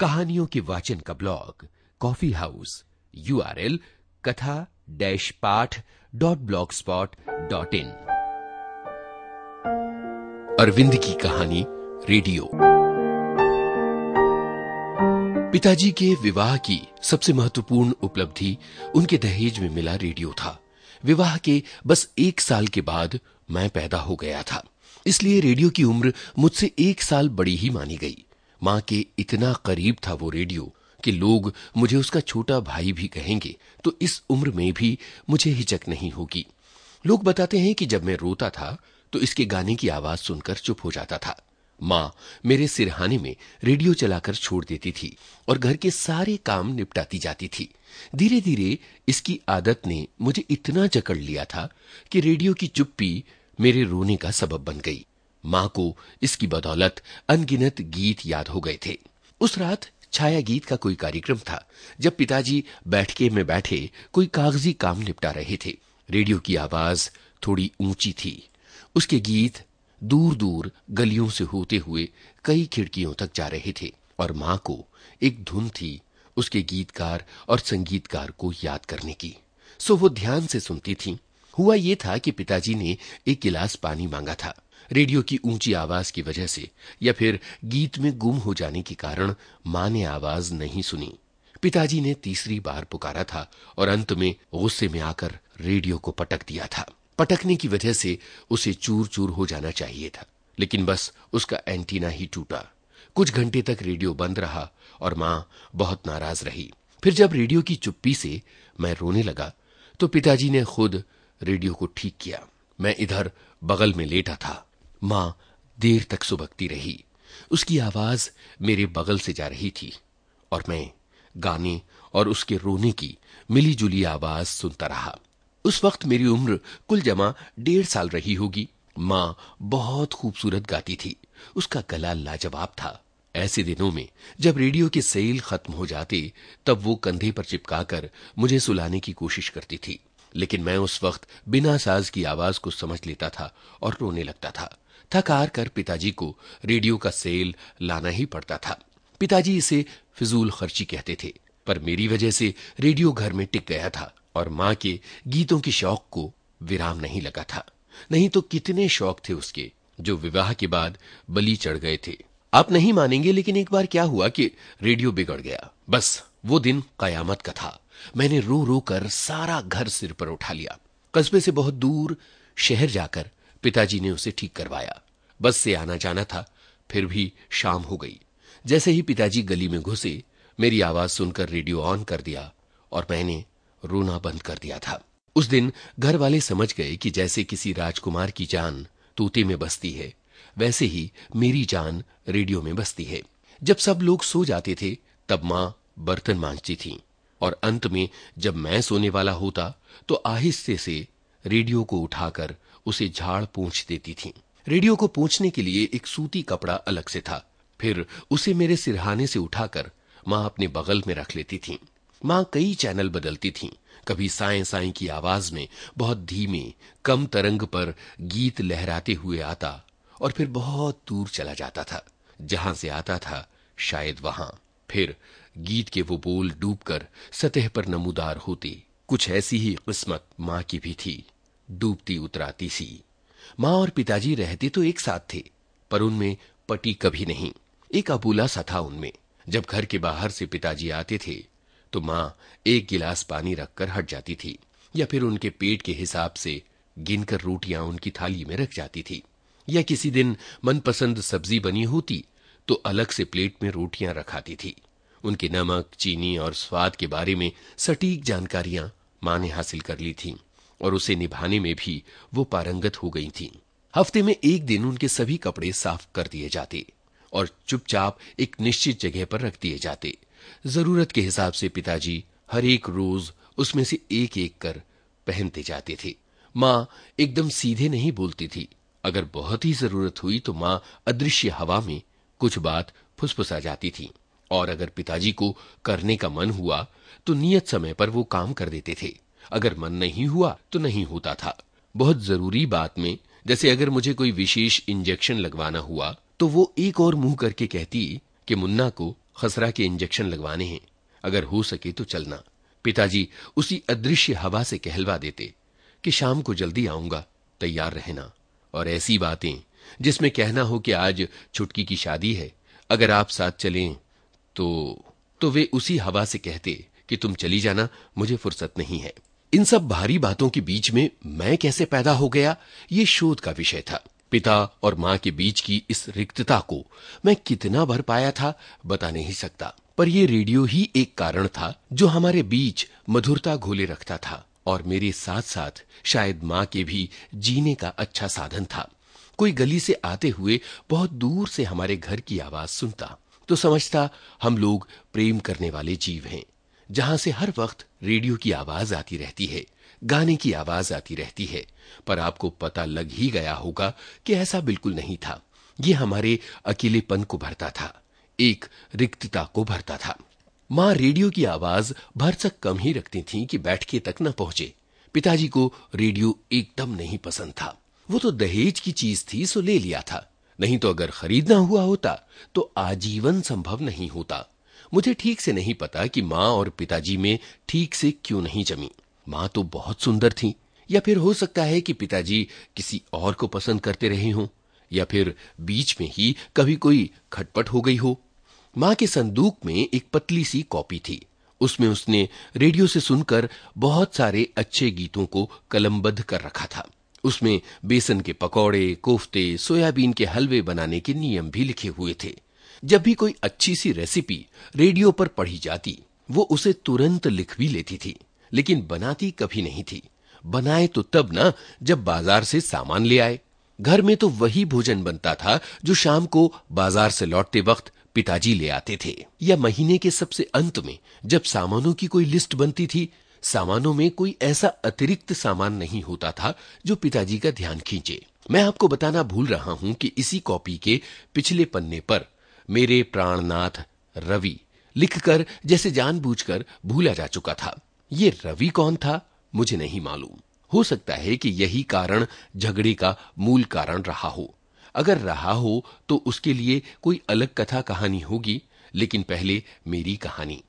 कहानियों के वाचन का blog, coffee house U R L कथा डैश पाठ dot blog spot dot in. Arvind की कहानी, रेडियो। पिताजी के विवाह की सबसे महत्वपूर्ण उपलब्धि उनके दहेज में मिला रेडियो था। विवाह के बस एक साल के बाद मैं पैदा हो गया था। इसलिए रेडियो की उम्र मुझसे एक साल बड़ी ही मानी गई। माँ के इतना करीब था वो रेडियो कि लोग मुझे उसका छोटा भाई भी कहेंगे तो इस उम्र में भी मुझे हिचक नहीं होगी। लोग बताते हैं कि जब मैं रोता था तो इसके गाने की आवाज़ सुनकर चुप हो जाता था। माँ मेरे सिरहाने में रेडियो चलाकर छोड़ देती थी और घर के सारे काम निपटाती जाती थी। धीरे धीरे इसकी आदत ने मुझे इतना जकड़ लिया था कि रेडियो की चुप्पी मेरे रोने का सबब बन गई। माँ को इसकी बदौलत अनगिनत गीत याद हो गए थे। उस रात छाया गीत का कोई कार्यक्रम था। जब पिताजी बैठके में बैठे कोई कागज़ी काम निपटा रहे थे। रेडियो की आवाज़ थोड़ी ऊँची थी। उसके गीत दूर दूर गलियों से होते हुए कई खिड़कियों तक जा रहे थे और माँ को एक धुन थी उसके गीतकार और संगीतकार को याद करने की। सो वो ध्यान से सुनती थी। हुआ ये था कि पिताजी ने एक गिलास पानी मांगा था। रेडियो की ऊँची आवाज़ की वजह से, या फिर गीत में गुम हो जाने के कारण माँ ने आवाज़ नहीं सुनी। पिताजी ने तीसरी बार पुकारा था और अंत में गुस्से में आकर रेडियो को पटक दिया था। पटकने की वजह से उसे चूर चूर हो जाना चाहिए था, लेकिन बस उसका एंटीना ही टूटा। कुछ घंटे तक रेडियो बंद रहा और माँ बहुत नाराज़ रही। फिर जब रेडियो की चुप्पी से मैं रोने लगा तो पिताजी ने खुद रेडियो को ठीक किया। मैं इधर बगल में लेटा था। माँ देर तक सुबकती रही। उसकी आवाज़ मेरे बगल से जा रही थी और मैं गाने और उसके रोने की मिली जुली आवाज़ सुनता रहा। उस वक्त मेरी उम्र कुल जमा डेढ़ साल रही होगी। माँ बहुत खूबसूरत गाती थी। उसका गला लाजवाब था। ऐसे दिनों में जब रेडियो के सेल खत्म हो जाते, तब वो कंधे पर चिपकाकर मुझे सुलाने की कोशिश करती थी। लेकिन मैं उस वक्त बिना साज की आवाज़ को समझ लेता था और रोने लगता था। थक हार कर पिताजी को रेडियो का सेल लाना ही पड़ता था। पिताजी इसे फिजूल खर्ची कहते थे, पर मेरी वजह से रेडियो घर में टिक गया था और माँ के गीतों के शौक को विराम नहीं लगा था। नहीं तो कितने शौक थे उसके, जो विवाह के बाद बलि चढ़ गए थे। आप नहीं मानेंगे, लेकिन एक बार क्या हुआ कि रेडियो बिगड़ गया। बस वो दिन कयामत का था। मैंने रो रो कर सारा घर सिर पर उठा लिया। कस्बे से बहुत दूर शहर जाकर पिताजी ने उसे ठीक करवाया। बस से आना जाना था, फिर भी शाम हो गई। जैसे ही पिताजी गली में घुसे, मेरी आवाज़ सुनकर रेडियो ऑन कर दिया और मैंने रोना बंद कर दिया था। उस दिन घर वाले समझ गए कि जैसे किसी राजकुमार की जान तोते में बसती है, वैसे ही मेरी जान रेडियो में बसती है। जब सब लोग सो जाते थे, तब माँ बर्तन मांझती थी और अंत में जब मैं सोने वाला होता तो आहिस्ते से रेडियो को उठाकर उसे झाड़ पूछ देती थी। रेडियो को पूछने के लिए एक सूती कपड़ा अलग से था। फिर उसे मेरे सिरहाने से उठाकर माँ अपने बगल में रख लेती थी। माँ कई चैनल बदलती थी। कभी साए साए की आवाज़ में बहुत धीमे, कम तरंग पर गीत लहराते हुए आता और फिर बहुत दूर चला जाता था। जहाँ से आता था, शायद वहाँ। फिर गीत के वो बोल डूबकर सतह पर नमूदार होते। कुछ ऐसी ही किस्मत माँ की भी थी। डूबती उतराती सी। माँ और पिताजी रहते तो एक साथ थे, पर उनमें पटी कभी नहीं। एक अबूला सा था उनमें। जब घर के बाहर से पिताजी आते थे तो माँ एक गिलास पानी रखकर हट जाती थी, या फिर उनके पेट के हिसाब से गिनकर रोटियाँ उनकी थाली में रख जाती थी। या किसी दिन मनपसंद सब्ज़ी बनी होती तो अलग से प्लेट में रोटियाँ रखाती थी। उनके नमक, चीनी और स्वाद के बारे में सटीक जानकारियाँ माँ ने हासिल कर ली थीं। और उसे निभाने में भी वो पारंगत हो गई थी। हफ़्ते में एक दिन उनके सभी कपड़े साफ़ कर दिए जाते और चुपचाप एक निश्चित जगह पर रख दिए जाते। ज़रूरत के हिसाब से पिताजी हर एक रोज उसमें से एक एक कर पहनते जाते थे। माँ एकदम सीधे नहीं बोलती थी। अगर बहुत ही ज़रूरत हुई तो माँ अदृश्य हवा में कुछ बात फुसफुसा जाती थी। और अगर पिताजी को करने का मन हुआ तो नियत समय पर वो काम कर देते थे। अगर मन नहीं हुआ तो नहीं होता था। बहुत ज़रूरी बात में, जैसे अगर मुझे कोई विशेष इंजेक्शन लगवाना हुआ तो वो एक और मुँह करके कहती कि मुन्ना को खसरा के इंजेक्शन लगवाने हैं। अगर हो सके तो चलना। पिताजी उसी अदृश्य हवा से कहलवा देते कि शाम को जल्दी आऊँगा, तैयार रहना। और ऐसी बातें, जिसमें कहना हो कि आज छुटकी की शादी है, अगर आप साथ चलें तो तो वे उसी हवा से कहते कि तुम चली जाना, मुझे फुर्सत नहीं है। इन सब भारी बातों के बीच में मैं कैसे पैदा हो गया, ये शोध का विषय था। पिता और माँ के बीच की इस रिक्तता को मैं कितना भर पाया था, बता नहीं सकता। पर यह रेडियो ही एक कारण था, जो हमारे बीच मधुरता घोले रखता था, और मेरे साथ साथ शायद माँ के भी जीने का अच्छा साधन था। कोई गली से आते हुए बहुत दूर से हमारे घर की आवाज़ सुनता तो समझता, हम लोग प्रेम करने वाले जीव हैं। जहाँ से हर वक्त रेडियो की आवाज़ आती रहती है, गाने की आवाज़ आती रहती है। पर आपको पता लग ही गया होगा कि ऐसा बिल्कुल नहीं था। यह हमारे अकेलेपन को भरता था, एक रिक्तता को भरता था। माँ रेडियो की आवाज़ भरसक कम ही रखती थी कि बैठके तक न पहुँचे। पिताजी को रेडियो एकदम नहीं पसंद था। वो तो दहेज की चीज़ थी, सो ले लिया था। नहीं तो अगर खरीदना हुआ होता तो आजीवन संभव नहीं होता। मुझे ठीक से नहीं पता कि माँ और पिताजी में ठीक से क्यों नहीं जमी। माँ तो बहुत सुंदर थी। या फिर हो सकता है कि पिताजी किसी और को पसंद करते रहे हों, या फिर बीच में ही कभी कोई खटपट हो गई हो। माँ के संदूक में एक पतली सी कॉपी थी। उसमें उसने रेडियो से सुनकर बहुत सारे अच्छे गीतों को कलमबद्ध कर रखा था। उसमें बेसन के पकौड़े, कोफ्ते, सोयाबीन के हलवे बनाने के नियम भी लिखे हुए थे। जब भी कोई अच्छी सी रेसिपी रेडियो पर पढ़ी जाती, वो उसे तुरंत लिख भी लेती थी, लेकिन बनाती कभी नहीं थी। बनाए तो तब ना, जब बाज़ार से सामान ले आए। घर में तो वही भोजन बनता था, जो शाम को बाज़ार से लौटते वक्त पिताजी ले आते थे। या महीने के सबसे अंत में, जब सामानों की कोई लिस्ट बनती थी, सामानों में कोई ऐसा अतिरिक्त सामान नहीं होता था, जो पिताजी का ध्यान खींचे। मैं आपको बताना भूल रहा हूँ कि इसी कॉपी के पिछले पन्ने पर मेरे प्राणनाथ रवि लिखकर, जैसे जानबूझकर भूला जा चुका था। ये रवि कौन था? मुझे नहीं मालूम। हो सकता है कि यही कारण झगड़े का मूल कारण रहा हो। अगर रहा हो तो उसके लिए कोई अलग कथा कहानी होगी, लेकिन पहले मेरी कहानी।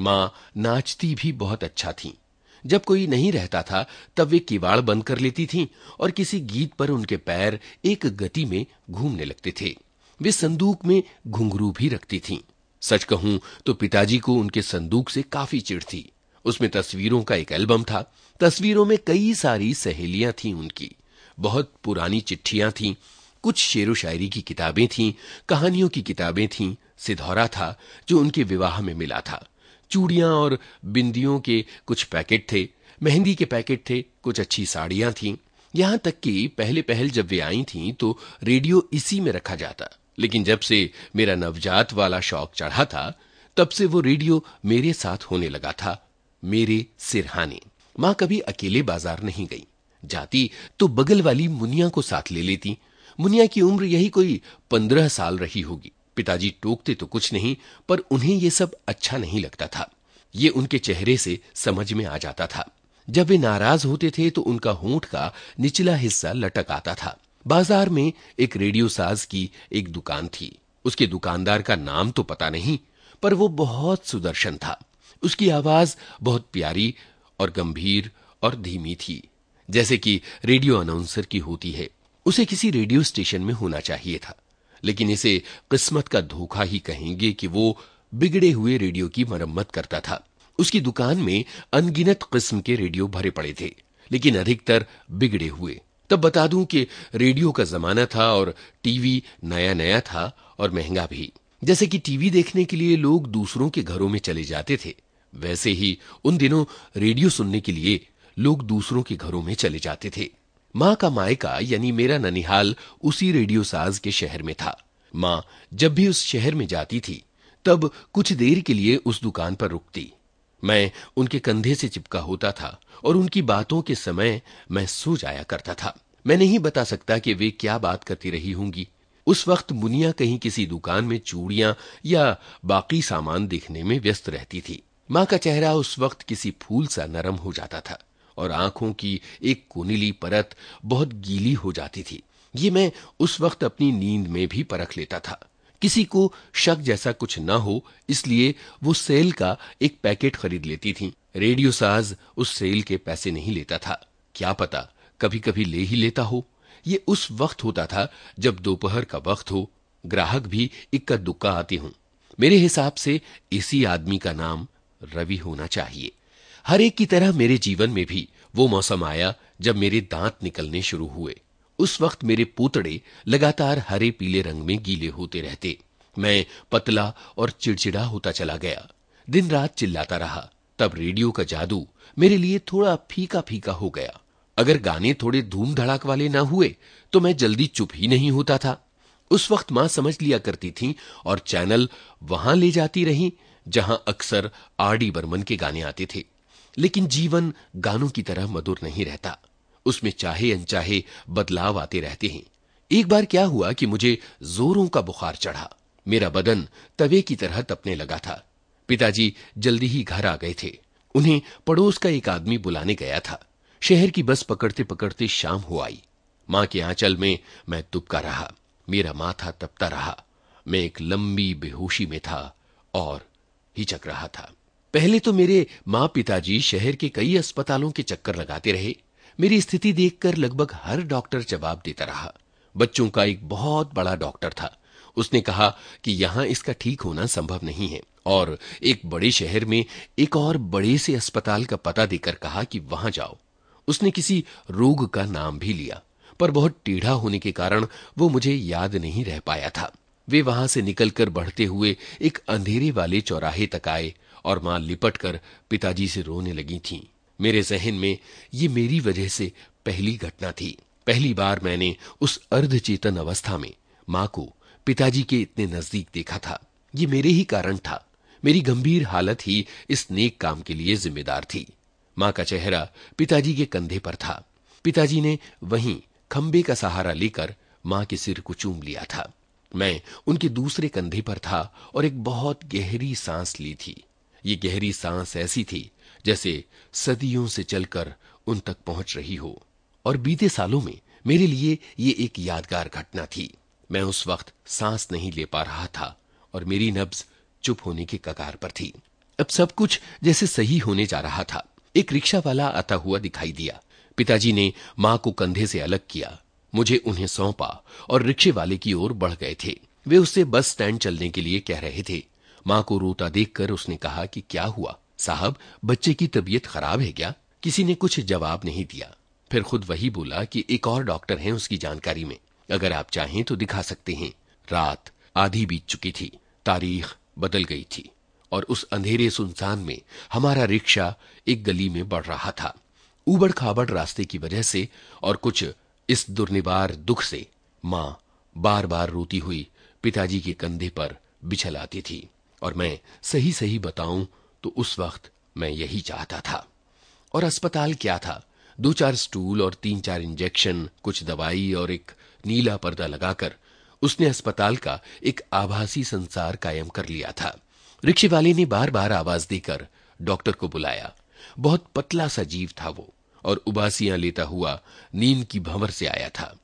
माँ नाचती भी बहुत अच्छा थी। जब कोई नहीं रहता था, तब वे किवाड़ बंद कर लेती थीं और किसी गीत पर उनके पैर एक गति में घूमने लगते थे। वे संदूक में घुंघरू भी रखती थीं। सच कहूँ तो पिताजी को उनके संदूक से काफ़ी चिढ़ थी। उसमें तस्वीरों का एक एल्बम था। तस्वीरों में कई सारी सहेलियाँ थीं उनकी। बहुत पुरानी चिट्ठियाँ थीं, कुछ शेरो शायरी की किताबें थीं, कहानियों की किताबें थीं, सिधौरा था, जो उनके विवाह में मिला था। चूड़ियाँ और बिंदियों के कुछ पैकेट थे, मेहंदी के पैकेट थे, कुछ अच्छी साड़ियाँ थीं। यहाँ तक कि पहले पहल जब वे आई थीं तो रेडियो इसी में रखा जाता। लेकिन जब से मेरा नवजात वाला शौक चढ़ा था, तब से वो रेडियो मेरे साथ होने लगा था, मेरे सिरहाने। माँ कभी अकेले बाज़ार नहीं गई। जाती तो बगल वाली मुनिया को साथ ले लेती। मुनिया की उम्र यही कोई पंद्रह साल रही होगी। पिताजी टोकते तो कुछ नहीं, पर उन्हें यह सब अच्छा नहीं लगता था। ये उनके चेहरे से समझ में आ जाता था। जब वे नाराज़ होते थे तो उनका होंठ का निचला हिस्सा लटक आता था। बाज़ार में एक रेडियो साज की एक दुकान थी। उसके दुकानदार का नाम तो पता नहीं, पर वो बहुत सुदर्शन था। उसकी आवाज़ बहुत प्यारी और गंभीर और धीमी थी, जैसे कि रेडियो अनाउंसर की होती है। उसे किसी रेडियो स्टेशन में होना चाहिए था, लेकिन इसे किस्मत का धोखा ही कहेंगे कि वो बिगड़े हुए रेडियो की मरम्मत करता था। उसकी दुकान में अनगिनत किस्म के रेडियो भरे पड़े थे, लेकिन अधिकतर बिगड़े हुए। तब बता दूँ कि रेडियो का जमाना था और टीवी नया नया था और महँगा भी। जैसे कि टीवी देखने के लिए लोग दूसरों के घरों में चले जाते थे, वैसे ही उन दिनों रेडियो सुनने के लिए लोग दूसरों के घरों में चले जाते थे। माँ का मायका, यानी मेरा ननिहाल, उसी रेडियो साज के शहर में था। माँ जब भी उस शहर में जाती थी, तब कुछ देर के लिए उस दुकान पर रुकती। मैं उनके कंधे से चिपका होता था और उनकी बातों के समय मैं सो जाया करता था। मैं नहीं बता सकता कि वे क्या बात करती रही होंगी। उस वक्त मुनिया कहीं किसी दुकान में चूड़ियाँ या बाकी सामान देखने में व्यस्त रहती थी। माँ का चेहरा उस वक्त किसी फूल सा नरम हो जाता था और आँखों की एक कोनिली परत बहुत गीली हो जाती थी। ये मैं उस वक्त अपनी नींद में भी परख लेता था। किसी को शक जैसा कुछ न हो, इसलिए वो सेल का एक पैकेट खरीद लेती थी। रेडियो साज उस सेल के पैसे नहीं लेता था। क्या पता कभी कभी ले ही लेता हो। ये उस वक्त होता था जब दोपहर का वक्त हो, ग्राहक भी इक्का दुक्का आते हों। मेरे हिसाब से इसी आदमी का नाम रवि होना चाहिए। हर एक की तरह मेरे जीवन में भी वो मौसम आया जब मेरे दांत निकलने शुरू हुए। उस वक्त मेरे पूतड़े लगातार हरे पीले रंग में गीले होते रहते। मैं पतला और चिड़चिड़ा होता चला गया। दिन रात चिल्लाता रहा। तब रेडियो का जादू मेरे लिए थोड़ा फीका फीका हो गया। अगर गाने थोड़े धूम धड़ाक वाले ना हुए तो मैं जल्दी चुप ही नहीं होता था। उस वक्त माँ समझ लिया करती थी और चैनल वहाँ ले जाती रही, जहाँ अक्सर आर डी बर्मन के गाने आते थे। लेकिन जीवन गानों की तरह मधुर नहीं रहता। उसमें चाहे अनचाहे बदलाव आते रहते हैं। एक बार क्या हुआ कि मुझे जोरों का बुखार चढ़ा। मेरा बदन तवे की तरह तपने लगा था। पिताजी जल्दी ही घर आ गए थे। उन्हें पड़ोस का एक आदमी बुलाने गया था। शहर की बस पकड़ते पकड़ते शाम हो आई। माँ के आंचल में मैं तुपका रहा। मेरा माथा तपता रहा। मैं एक लंबी बेहोशी में था और हिचक रहा था। पहले तो मेरे माँ पिताजी शहर के कई अस्पतालों के चक्कर लगाते रहे। मेरी स्थिति देखकर लगभग हर डॉक्टर जवाब देता रहा। बच्चों का एक बहुत बड़ा डॉक्टर था। उसने कहा कि यहाँ इसका ठीक होना संभव नहीं है और एक बड़े शहर में एक और बड़े से अस्पताल का पता देकर कहा कि वहाँ जाओ। उसने किसी रोग का नाम भी लिया, पर बहुत टेढ़ा होने के कारण वो मुझे याद नहीं रह पाया था। वे वहाँ से निकलकर बढ़ते हुए एक अंधेरे वाले चौराहे तक आए और माँ लिपट कर पिताजी से रोने लगी थीं। मेरे जहन में ये मेरी वजह से पहली घटना थी। पहली बार मैंने उस अर्धचेतन अवस्था में माँ को पिताजी के इतने नज़दीक देखा था। ये मेरे ही कारण था। मेरी गंभीर हालत ही इस नेक काम के लिए जिम्मेदार थी। माँ का चेहरा पिताजी के कंधे पर था। पिताजी ने वहीं खंबे का सहारा लेकर माँ के सिर को चूम लिया था। मैं उनके दूसरे कंधे पर था और एक बहुत गहरी सांस ली थी। ये गहरी सांस ऐसी थी जैसे सदियों से चलकर उन तक पहुँच रही हो। और बीते सालों में मेरे लिए ये एक यादगार घटना थी। मैं उस वक्त सांस नहीं ले पा रहा था और मेरी नब्ज चुप होने के कगार पर थी। अब सब कुछ जैसे सही होने जा रहा था। एक रिक्शा वाला आता हुआ दिखाई दिया। पिताजी ने माँ को कंधे से अलग किया। मुझे उन्हें सौंपा और रिक्शे वाले की ओर बढ़ गए थे। वे उससे बस स्टैंड चलने के लिए कह रहे थे। माँ को रोता देखकर उसने कहा कि क्या हुआ? साहब, बच्चे की तबीयत खराब है क्या? किसी ने कुछ जवाब नहीं दिया। फिर खुद वही बोला कि एक और डॉक्टर हैं उसकी जानकारी में। अगर आप चाहें तो दिखा सकते हैं। रात आधी बीत चुकी थी। तारीख बदल गई थी। और उस अंधेरे सुनसान में हमारा रिक्शा एक गली में बढ़ रहा था। उबड़ खाबड़ रास्ते की वजह से और कुछ इस दुर्निवार दुख से माँ बार बार रोती हुई पिताजी के कंधे पर बिछल आती थी। और मैं सही सही बताऊँ तो उस वक्त मैं यही चाहता था। और अस्पताल क्या था? दो चार स्टूल और तीन चार इंजेक्शन, कुछ दवाई और एक नीला पर्दा लगाकर उसने अस्पताल का एक आभासी संसार कायम कर लिया था। रिक्शे वाले ने बार बार आवाज़ देकर डॉक्टर को बुलाया। बहुत पतला सा जीव था वो और उबासियाँ लेता हुआ नींद की भंवर से आया था।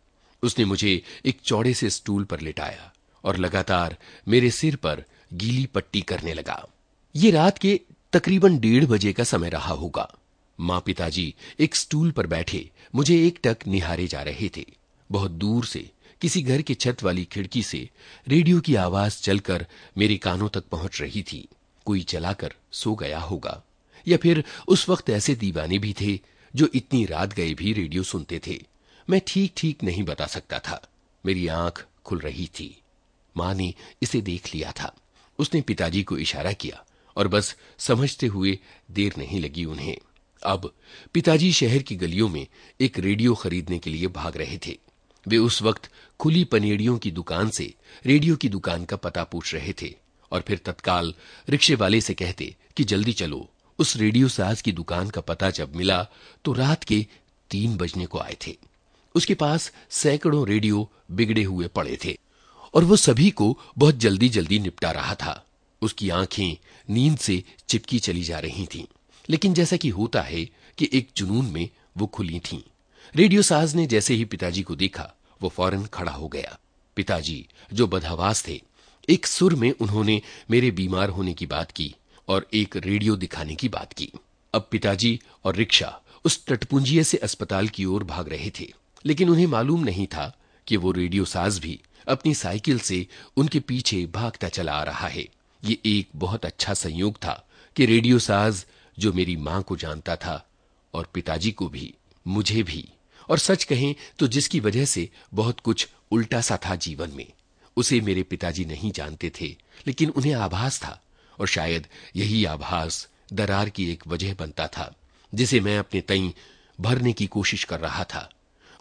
उसने मुझे एक चौड़े से स्टूल पर लेटाया और लगातार मेरे सिर पर गीली पट्टी करने लगा। ये रात के तकरीबन डेढ़ बजे का समय रहा होगा। माँ पिताजी एक स्टूल पर बैठे मुझे एक टक निहारे जा रहे थे। बहुत दूर से, किसी घर की छत वाली खिड़की से रेडियो की आवाज़ चलकर मेरे कानों तक पहुँच रही थी। कोई चलाकर सो गया होगा। या फिर उस वक्त ऐसे दीवाने भी थे जो इतनी रात गए भी रेडियो सुनते थे। मैं ठीक ठीक नहीं बता सकता था। मेरी आँख खुल रही थी। माँ ने इसे देख लिया था। उसने पिताजी को इशारा किया और बस समझते हुए देर नहीं लगी उन्हें। अब पिताजी शहर की गलियों में एक रेडियो खरीदने के लिए भाग रहे थे। वे उस वक्त खुली पनेड़ियों की दुकान से रेडियो की दुकान का पता पूछ रहे थे और फिर तत्काल रिक्शे वाले से कहते कि जल्दी चलो, उस रेडियो साज की दुकान का पता जब मिला तो रात के तीन बजने को आए थे। उसके पास सैकड़ों रेडियो बिगड़े हुए पड़े थे और वो सभी को बहुत जल्दी जल्दी निपटा रहा था। उसकी आँखें नींद से चिपकी चली जा रही थीं। लेकिन जैसा कि होता है कि एक जुनून में वो खुली थीं। रेडियो साज ने जैसे ही पिताजी को देखा, वो फ़ौरन खड़ा हो गया। पिताजी, जो बदहवास थे, एक सुर में उन्होंने मेरे बीमार होने की बात की और एक रेडियो दिखाने की बात की। अब पिताजी और रिक्शा उस तटपुंजिये से अस्पताल की ओर भाग रहे थे। लेकिन उन्हें मालूम नहीं था कि वो रेडियो साज भी अपनी साइकिल से उनके पीछे भागता चला आ रहा है। ये एक बहुत अच्छा संयोग था कि रेडियो साज जो मेरी माँ को जानता था और पिताजी को भी, मुझे भी। और सच कहें तो जिसकी वजह से बहुत कुछ उल्टा सा था जीवन में। उसे मेरे पिताजी नहीं जानते थे, लेकिन उन्हें आभास था और शायद यही आभास दरार की एक वजह बनता था, जिसे मैं अपने तई भरने की कोशिश कर रहा था।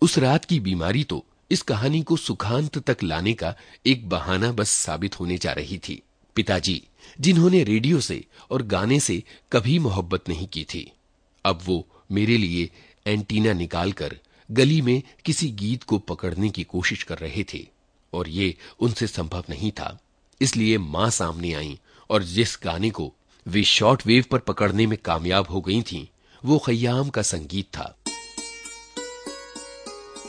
उस रात की बीमारी तो इस कहानी को सुखांत तक लाने का एक बहाना बस साबित होने जा रही थी। पिताजी जिन्होंने रेडियो से और गाने से कभी मोहब्बत नहीं की थी। अब वो मेरे लिए एंटीना निकालकर गली में किसी गीत को पकड़ने की कोशिश कर रहे थे और ये उनसे संभव नहीं था। इसलिए माँ सामने आई और जिस गाने को वे शॉर्ट वेव पर पकड़ने में कामयाब हो गई थीं, वो खयाम का संगीत था।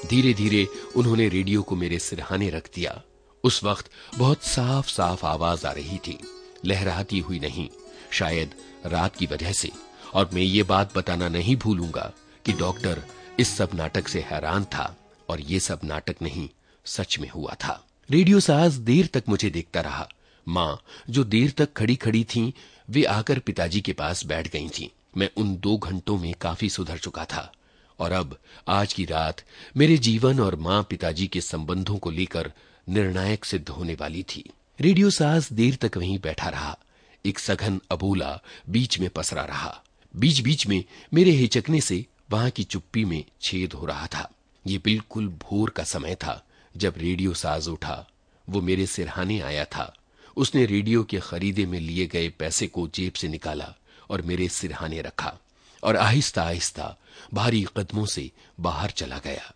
धीरे धीरे उन्होंने रेडियो को मेरे सिरहाने रख दिया। उस वक्त बहुत साफ़ साफ़ आवाज़ आ रही थी। लहराती हुई नहीं, शायद रात की वजह से। और मैं ये बात बताना नहीं भूलूँगा कि डॉक्टर इस सब नाटक से हैरान था और ये सब नाटक नहीं, सच में हुआ था। रेडियो साज देर तक मुझे देखता रहा। माँ, जो देर तक खड़ी खड़ी थी, वे आकर पिताजी के पास बैठ गई थी। मैं उन दो घंटों में काफ़ी सुधर चुका था। और अब, आज की रात, मेरे जीवन और माँ पिताजी के संबंधों को लेकर निर्णायक सिद्ध होने वाली थी। रेडियो साज देर तक वहीं बैठा रहा। एक सघन अबोला बीच में पसरा रहा। बीच बीच में मेरे हिचकने से वहाँ की चुप्पी में छेद हो रहा था। ये बिल्कुल भोर का समय था। जब रेडियो साज उठा, वो मेरे सिरहाने आया था। उसने रेडियो के खरीदे में लिए गए पैसे को जेब से निकाला और मेरे सिरहाने रखा और आहिस्ता आहिस्ता भारी कदमों से बाहर चला गया।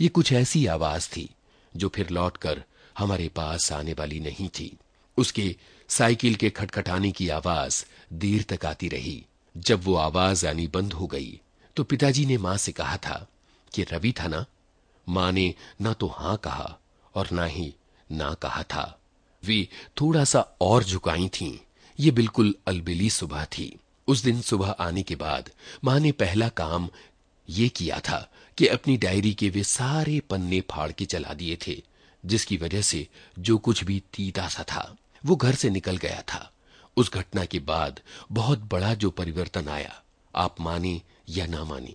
ये कुछ ऐसी आवाज़ थी जो फिर लौटकर हमारे पास आने वाली नहीं थी। उसके साइकिल के खटखटाने की आवाज़ देर तक आती रही। जब वो आवाज़ आनी बंद हो गई तो पिताजी ने माँ से कहा था कि रवि था ना? माँ ने ना तो हाँ कहा और ना ही ना कहा था। वे थोड़ा सा और झुकाई थीं। ये बिल्कुल अलबेली सुबह थी। उस दिन सुबह आने के बाद माँ ने पहला काम ये किया था कि अपनी डायरी के वे सारे पन्ने फाड़ के चला दिए थे। जिसकी वजह से जो कुछ भी तीता सा था, वो घर से निकल गया था। उस घटना के बाद बहुत बड़ा जो परिवर्तन आया, आप माने या ना माने,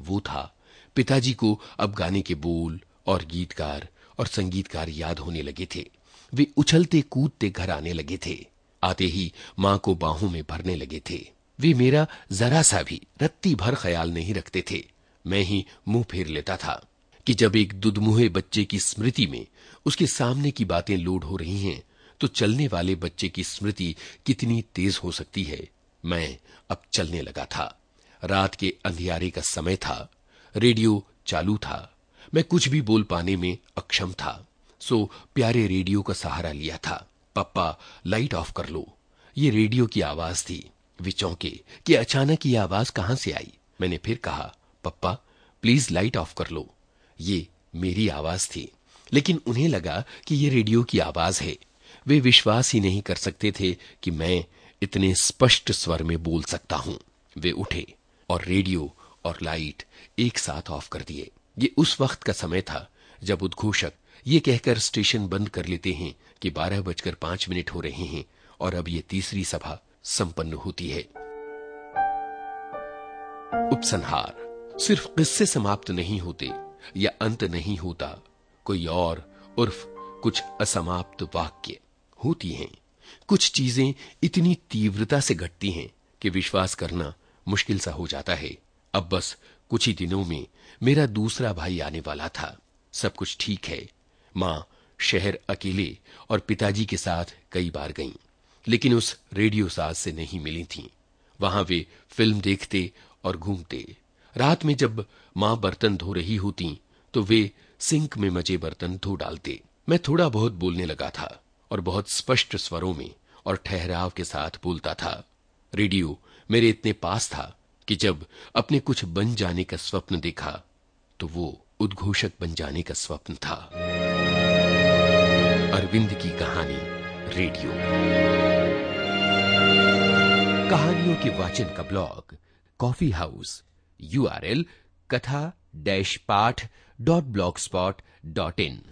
वो था पिताजी को अब गाने के बोल और गीतकार और संगीतकार याद होने लगे थे। वे उछलते कूदते घर आने लगे थे। आते ही माँ को बाहों में भरने लगे थे। वे मेरा जरा सा भी रत्ती भर ख्याल नहीं रखते थे। मैं ही मुँह फेर लेता था। कि जब एक दुदमुहे बच्चे की स्मृति में उसके सामने की बातें लोड हो रही हैं तो चलने वाले बच्चे की स्मृति कितनी तेज हो सकती है। मैं अब चलने लगा था। रात के अंधियारे का समय था। रेडियो चालू था। मैं कुछ भी बोल पाने में अक्षम था। सो, प्यारे रेडियो का सहारा लिया था। पप्पा, लाइट ऑफ़ कर लो। ये रेडियो की आवाज़ थी। वे चौंके कि अचानक ये आवाज़ कहाँ से आई? मैंने फिर कहा, पप्पा, प्लीज़ लाइट ऑफ़ कर लो। ये मेरी आवाज़ थी। लेकिन उन्हें लगा कि ये रेडियो की आवाज़ है। वे विश्वास ही नहीं कर सकते थे कि मैं इतने स्पष्ट स्वर में बोल सकता हूँ। वे उठे और रेडियो और लाइट एक साथ ऑफ़ कर दिए। ये उस वक्त का समय था जब उद्घोषक ये कहकर स्टेशन बंद कर लेते हैं कि बारह बजकर पाँच मिनट हो रहे हैं और अब ये तीसरी सभा संपन्न होती है। उपसंहार। सिर्फ़ किस्से समाप्त नहीं होते या अंत नहीं होता कोई और उर्फ़ कुछ असमाप्त वाक्य होती हैं। कुछ चीज़ें इतनी तीव्रता से घटती हैं कि विश्वास करना मुश्किल सा हो जाता है। अब बस कुछ ही दिनों में मेरा दूसरा भाई आने वाला था। सब कुछ ठीक है। माँ शहर अकेले और पिताजी के साथ कई बार गईं, लेकिन उस रेडियो साज से नहीं मिली थीं। वहाँ वे फ़िल्म देखते और घूमते। रात में जब माँ बर्तन धो रही होती तो वे सिंक में मज़े बर्तन धो डालते। मैं थोड़ा बहुत बोलने लगा था और बहुत स्पष्ट स्वरों में और ठहराव के साथ बोलता था। रेडियो मेरे इतने पास था कि जब अपने कुछ बन जाने का स्वप्न देखा तो वो उद्घोषक बन जाने का स्वप्न था। अरविंद की कहानी, रेडियो। कहानियों के वाचन का ब्लॉग, कॉफ़ी हाउस। यूआरएल कथा डैश पाठ dot blog spot dot in.